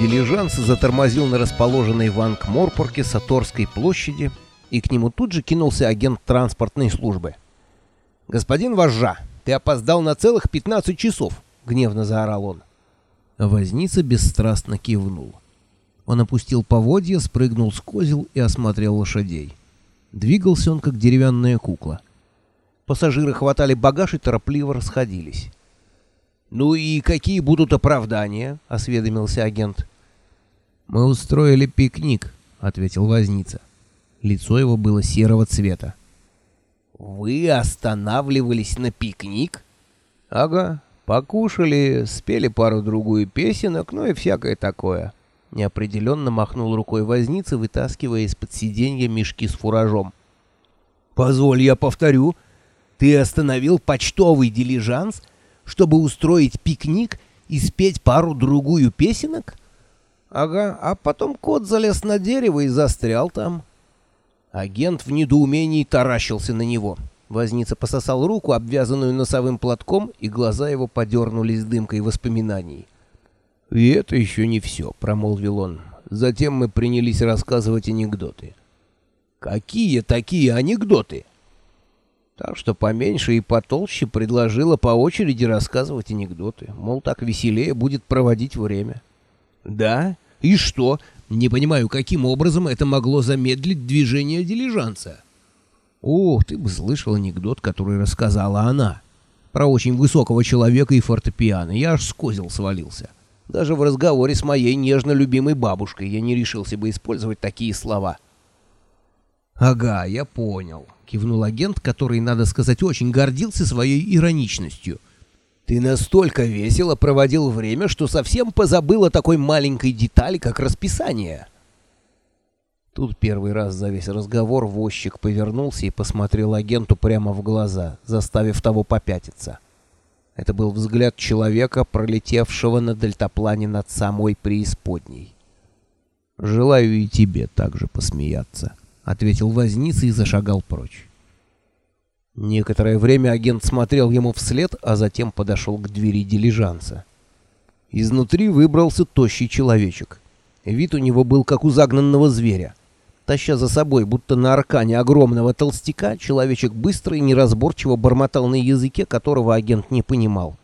Дилижанс затормозил на расположенной в Анкморпорке Саторской площади, и к нему тут же кинулся агент транспортной службы. «Господин Вожжа, ты опоздал на целых 15 часов!» — гневно заорал он. Возница бесстрастно кивнул. Он опустил поводья, спрыгнул с козел и осмотрел лошадей. Двигался он, как деревянная кукла. Пассажиры хватали багаж и торопливо расходились. «Ну и какие будут оправдания?» — осведомился агент. «Мы устроили пикник», — ответил Возница. Лицо его было серого цвета. «Вы останавливались на пикник?» «Ага, покушали, спели пару-другую песенок, ну и всякое такое». Неопределенно махнул рукой Возница, вытаскивая из-под сиденья мешки с фуражом. «Позволь, я повторю. Ты остановил почтовый дилижанс чтобы устроить пикник и спеть пару-другую песенок? Ага, а потом кот залез на дерево и застрял там. Агент в недоумении таращился на него. Возница пососал руку, обвязанную носовым платком, и глаза его подернулись дымкой воспоминаний. «И это еще не все», — промолвил он. Затем мы принялись рассказывать анекдоты. «Какие такие анекдоты?» Так что поменьше и потолще предложила по очереди рассказывать анекдоты. Мол, так веселее будет проводить время. Да? И что? Не понимаю, каким образом это могло замедлить движение дилижанса. Ох, ты бы слышал анекдот, который рассказала она. Про очень высокого человека и фортепиано. Я аж с козел свалился. Даже в разговоре с моей нежно любимой бабушкой я не решился бы использовать такие слова. Ага, я понял кивнул агент, который, надо сказать, очень гордился своей ироничностью. Ты настолько весело проводил время, что совсем позабыл о такой маленькой детали, как расписание. Тут первый раз за весь разговор возчик повернулся и посмотрел агенту прямо в глаза, заставив того попятиться. Это был взгляд человека, пролетевшего на дельтаплане над самой преисподней. Желаю и тебе также посмеяться. — ответил возница и зашагал прочь. Некоторое время агент смотрел ему вслед, а затем подошел к двери дилижанса. Изнутри выбрался тощий человечек. Вид у него был как у загнанного зверя. Таща за собой, будто на аркане огромного толстяка, человечек быстро и неразборчиво бормотал на языке, которого агент не понимал.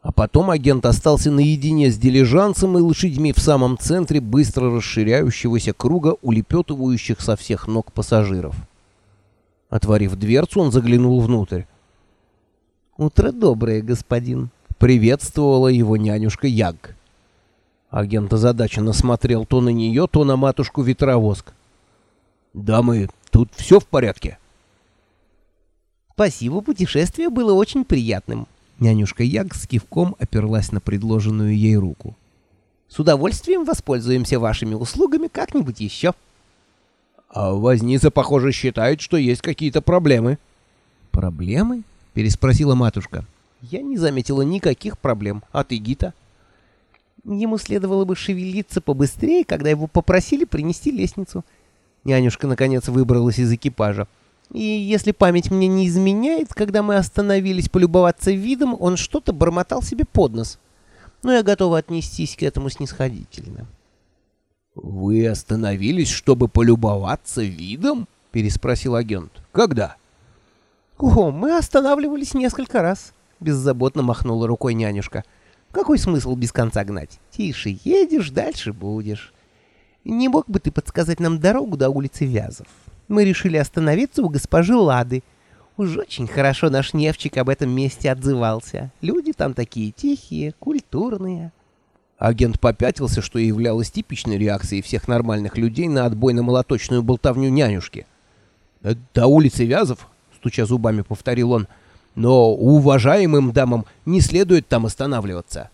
А потом агент остался наедине с дилижансом и лошадьми в самом центре быстро расширяющегося круга улепетывающих со всех ног пассажиров. Отворив дверцу, он заглянул внутрь. «Утро доброе, господин», — приветствовала его нянюшка Яг. Агент озадаченно смотрел то на нее, то на матушку-ветровоск. «Дамы, тут все в порядке?» «Спасибо, путешествие было очень приятным», Нянюшка Яг с кивком оперлась на предложенную ей руку. «С удовольствием воспользуемся вашими услугами как-нибудь еще». «А возница, похоже, считает, что есть какие-то проблемы». «Проблемы?» — переспросила матушка. «Я не заметила никаких проблем. А ты, Гита?» Ему следовало бы шевелиться побыстрее, когда его попросили принести лестницу. Нянюшка, наконец, выбралась из экипажа. И если память мне не изменяет, когда мы остановились полюбоваться видом, он что-то бормотал себе под нос. Но я готова отнестись к этому снисходительно. «Вы остановились, чтобы полюбоваться видом?» — переспросил агент. «Когда?» «О, мы останавливались несколько раз», — беззаботно махнула рукой нянюшка. «Какой смысл без конца гнать? Тише едешь, дальше будешь. Не мог бы ты подсказать нам дорогу до улицы Вязов?» мы решили остановиться у госпожи Лады. Уж очень хорошо наш Невчик об этом месте отзывался. Люди там такие тихие, культурные. Агент попятился, что являлось типичной реакцией всех нормальных людей на отбойно-молоточную болтовню нянюшки. «До улицы Вязов?» — стуча зубами, повторил он. «Но уважаемым дамам не следует там останавливаться».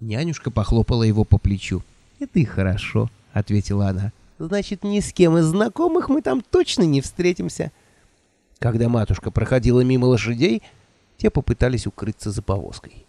Нянюшка похлопала его по плечу. «Это и хорошо», — ответила она. Значит, ни с кем из знакомых мы там точно не встретимся. Когда матушка проходила мимо лошадей, те попытались укрыться за повозкой.